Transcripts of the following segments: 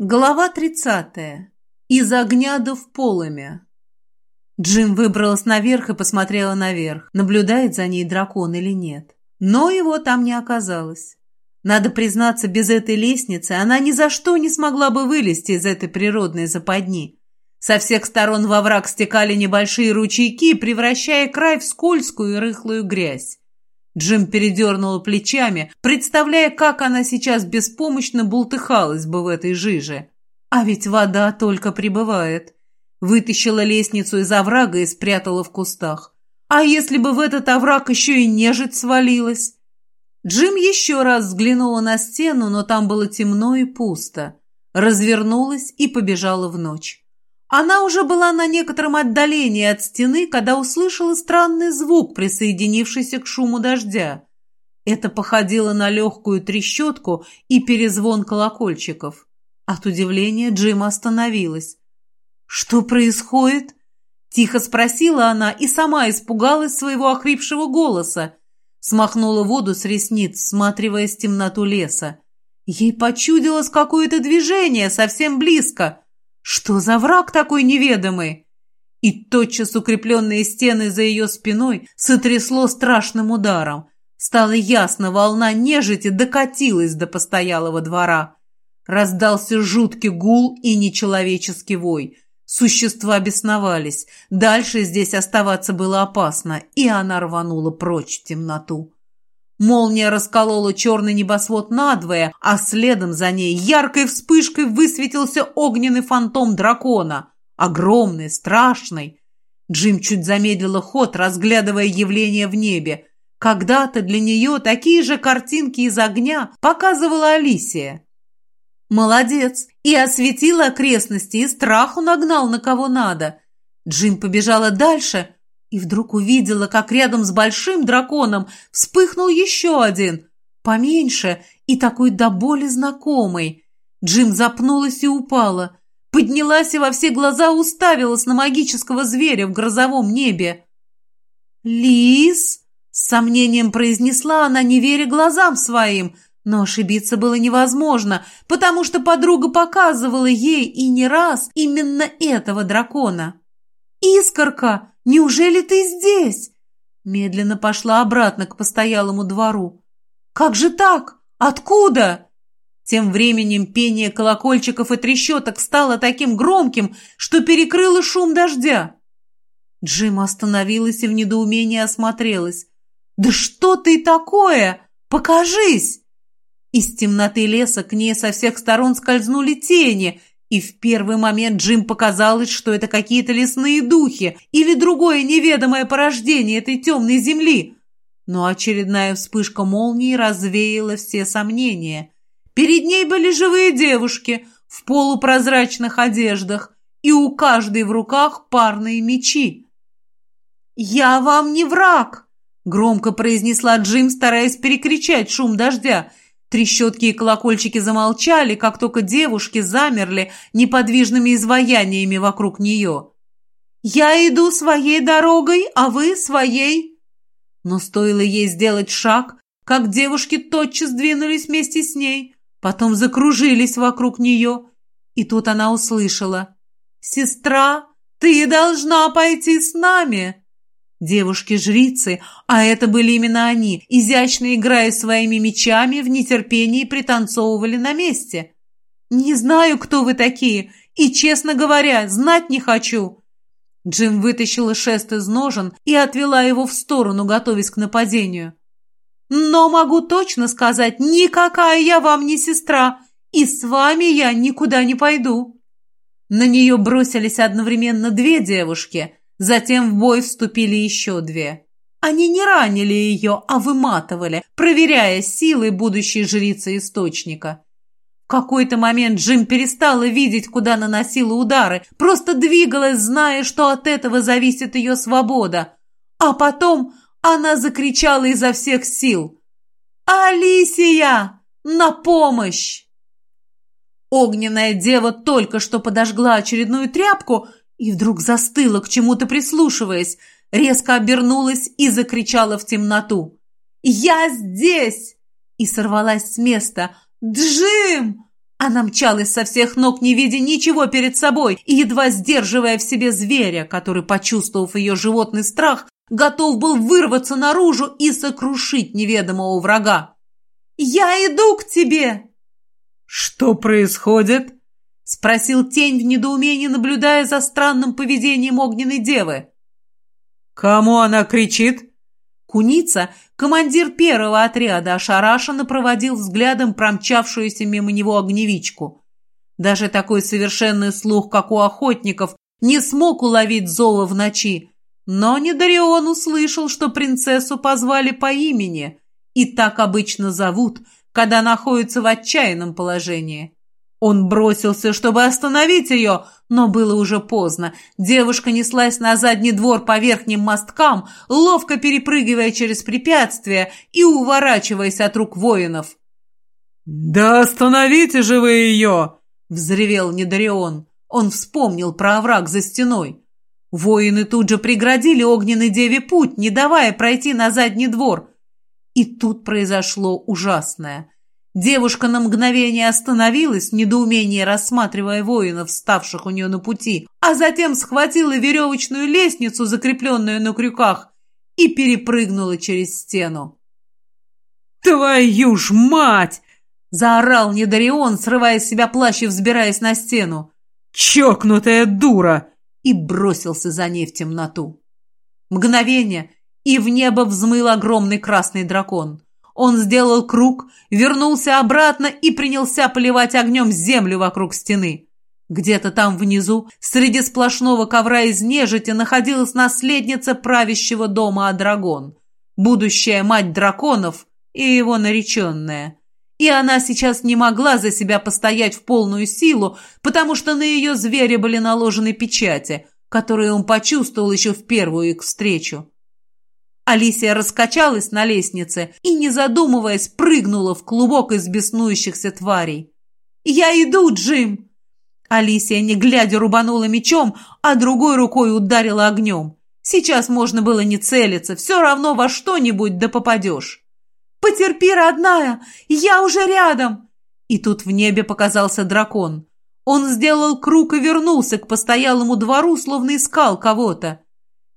Глава 30. Из огня до в полымя. Джим выбралась наверх и посмотрела наверх, наблюдает за ней дракон или нет. Но его там не оказалось. Надо признаться, без этой лестницы она ни за что не смогла бы вылезти из этой природной западни. Со всех сторон во враг стекали небольшие ручейки, превращая край в скользкую и рыхлую грязь. Джим передернула плечами, представляя, как она сейчас беспомощно бултыхалась бы в этой жиже. А ведь вода только прибывает. Вытащила лестницу из оврага и спрятала в кустах. А если бы в этот овраг еще и нежить свалилась? Джим еще раз взглянула на стену, но там было темно и пусто. Развернулась и побежала в ночь. Она уже была на некотором отдалении от стены, когда услышала странный звук, присоединившийся к шуму дождя. Это походило на легкую трещотку и перезвон колокольчиков. От удивления Джима остановилась. «Что происходит?» Тихо спросила она и сама испугалась своего охрипшего голоса. Смахнула воду с ресниц, всматриваясь в темноту леса. Ей почудилось какое-то движение совсем близко – что за враг такой неведомый? И тотчас укрепленные стены за ее спиной сотрясло страшным ударом. Стало ясно, волна нежити докатилась до постоялого двора. Раздался жуткий гул и нечеловеческий вой. Существа бесновались. Дальше здесь оставаться было опасно, и она рванула прочь в темноту. Молния расколола черный небосвод надвое, а следом за ней яркой вспышкой высветился огненный фантом дракона. Огромный, страшный. Джим чуть замедлила ход, разглядывая явление в небе. Когда-то для нее такие же картинки из огня показывала Алисия. Молодец! И осветила окрестности, и страху нагнал на кого надо. Джим побежала дальше — и вдруг увидела, как рядом с большим драконом вспыхнул еще один, поменьше и такой до боли знакомый. Джим запнулась и упала. Поднялась и во все глаза уставилась на магического зверя в грозовом небе. «Лис!» — с сомнением произнесла она, не веря глазам своим, но ошибиться было невозможно, потому что подруга показывала ей и не раз именно этого дракона. «Искорка!» Неужели ты здесь?» Медленно пошла обратно к постоялому двору. «Как же так? Откуда?» Тем временем пение колокольчиков и трещоток стало таким громким, что перекрыло шум дождя. Джим остановилась и в недоумении осмотрелась. «Да что ты такое? Покажись!» Из темноты леса к ней со всех сторон скользнули тени, и в первый момент Джим показалось, что это какие-то лесные духи или другое неведомое порождение этой темной земли. Но очередная вспышка молнии развеяла все сомнения. Перед ней были живые девушки в полупрозрачных одеждах, и у каждой в руках парные мечи. «Я вам не враг!» — громко произнесла Джим, стараясь перекричать шум дождя — Трещотки и колокольчики замолчали, как только девушки замерли неподвижными изваяниями вокруг нее. «Я иду своей дорогой, а вы своей!» Но стоило ей сделать шаг, как девушки тотчас двинулись вместе с ней, потом закружились вокруг нее. И тут она услышала. «Сестра, ты должна пойти с нами!» Девушки-жрицы, а это были именно они, изящно играя своими мечами, в нетерпении пританцовывали на месте. «Не знаю, кто вы такие, и, честно говоря, знать не хочу». Джим вытащила шест из ножен и отвела его в сторону, готовясь к нападению. «Но могу точно сказать, никакая я вам не сестра, и с вами я никуда не пойду». На нее бросились одновременно две девушки – Затем в бой вступили еще две. Они не ранили ее, а выматывали, проверяя силы будущей жрицы Источника. В какой-то момент Джим перестала видеть, куда наносила удары, просто двигалась, зная, что от этого зависит ее свобода. А потом она закричала изо всех сил. «Алисия! На помощь!» Огненная дева только что подожгла очередную тряпку, и вдруг застыла, к чему-то прислушиваясь, резко обернулась и закричала в темноту. «Я здесь!» И сорвалась с места. «Джим!» Она мчалась со всех ног, не видя ничего перед собой и едва сдерживая в себе зверя, который, почувствовав ее животный страх, готов был вырваться наружу и сокрушить неведомого врага. «Я иду к тебе!» «Что происходит?» — спросил тень в недоумении, наблюдая за странным поведением огненной девы. «Кому она кричит?» Куница, командир первого отряда, ошарашенно проводил взглядом промчавшуюся мимо него огневичку. Даже такой совершенный слух, как у охотников, не смог уловить зова в ночи, но Недарион услышал, что принцессу позвали по имени, и так обычно зовут, когда находятся в отчаянном положении. Он бросился, чтобы остановить ее, но было уже поздно. Девушка неслась на задний двор по верхним мосткам, ловко перепрыгивая через препятствия и уворачиваясь от рук воинов. «Да остановите же вы ее!» — взревел Недарион. Он вспомнил про овраг за стеной. Воины тут же преградили огненной деве путь, не давая пройти на задний двор. И тут произошло ужасное. Девушка на мгновение остановилась, в недоумении рассматривая воинов, ставших у нее на пути, а затем схватила веревочную лестницу, закрепленную на крюках, и перепрыгнула через стену. «Твою ж мать!» — заорал Недарион, срывая с себя плащ и взбираясь на стену. «Чокнутая дура!» и бросился за ней в темноту. Мгновение, и в небо взмыл огромный красный дракон. Он сделал круг, вернулся обратно и принялся поливать огнем землю вокруг стены. Где-то там внизу, среди сплошного ковра из нежити, находилась наследница правящего дома Адрагон, будущая мать драконов и его нареченная. И она сейчас не могла за себя постоять в полную силу, потому что на ее зверя были наложены печати, которые он почувствовал еще в первую их встречу. Алисия раскачалась на лестнице и, не задумываясь, прыгнула в клубок из беснующихся тварей. «Я иду, Джим!» Алисия, не глядя, рубанула мечом, а другой рукой ударила огнем. Сейчас можно было не целиться, все равно во что-нибудь да попадешь. «Потерпи, родная! Я уже рядом!» И тут в небе показался дракон. Он сделал круг и вернулся к постоялому двору, словно искал кого-то.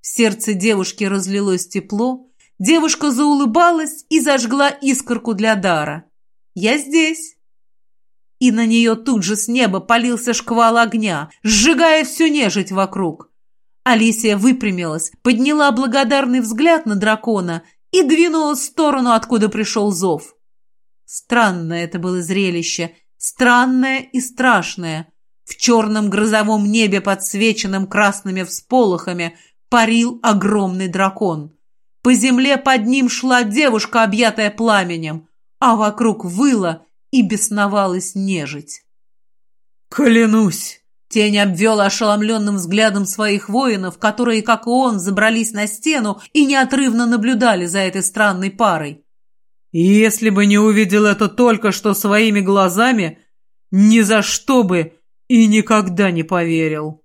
В сердце девушки разлилось тепло, девушка заулыбалась и зажгла искорку для дара. «Я здесь!» И на нее тут же с неба полился шквал огня, сжигая всю нежить вокруг. Алисия выпрямилась, подняла благодарный взгляд на дракона и двинулась в сторону, откуда пришел зов. Странное это было зрелище, странное и страшное. В черном грозовом небе, подсвеченном красными всполохами, парил огромный дракон. По земле под ним шла девушка, объятая пламенем, а вокруг выла и бесновалась нежить. «Клянусь!» Тень обвел ошеломленным взглядом своих воинов, которые, как и он, забрались на стену и неотрывно наблюдали за этой странной парой. «Если бы не увидел это только что своими глазами, ни за что бы и никогда не поверил».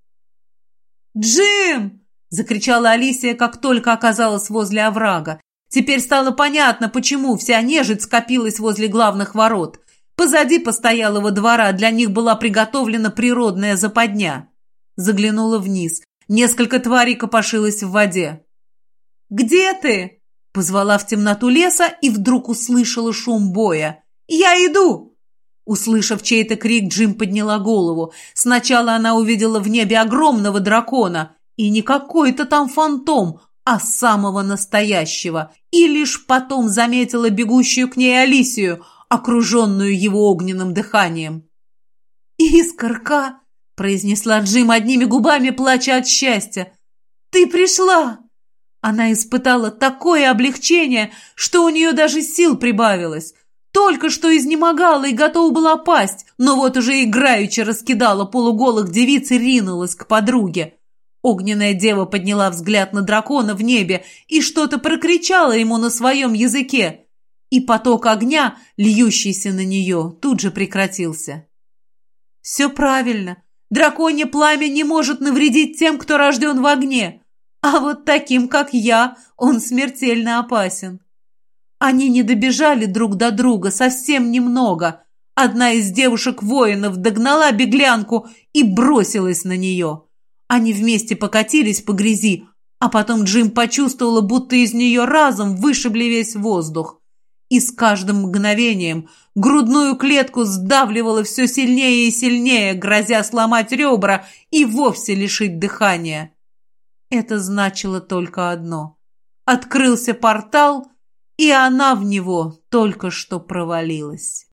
«Джим!» — закричала Алисия, как только оказалась возле оврага. Теперь стало понятно, почему вся нежить скопилась возле главных ворот. Позади постоялого двора для них была приготовлена природная западня. Заглянула вниз. Несколько тварей копошилось в воде. «Где ты?» Позвала в темноту леса и вдруг услышала шум боя. «Я иду!» Услышав чей-то крик, Джим подняла голову. Сначала она увидела в небе огромного дракона. И не какой-то там фантом, а самого настоящего. И лишь потом заметила бегущую к ней Алисию – окруженную его огненным дыханием. «Искорка!» — произнесла Джим одними губами, плача от счастья. «Ты пришла!» Она испытала такое облегчение, что у нее даже сил прибавилось. Только что изнемогала и готова была пасть, но вот уже играючи раскидала полуголых девиц и ринулась к подруге. Огненная дева подняла взгляд на дракона в небе и что-то прокричала ему на своем языке и поток огня, льющийся на нее, тут же прекратился. «Все правильно. Драконье пламя не может навредить тем, кто рожден в огне, а вот таким, как я, он смертельно опасен». Они не добежали друг до друга совсем немного. Одна из девушек-воинов догнала беглянку и бросилась на нее. Они вместе покатились по грязи, а потом Джим почувствовала, будто из нее разом вышибли весь воздух. И с каждым мгновением грудную клетку сдавливало все сильнее и сильнее, грозя сломать ребра и вовсе лишить дыхания. Это значило только одно. Открылся портал, и она в него только что провалилась.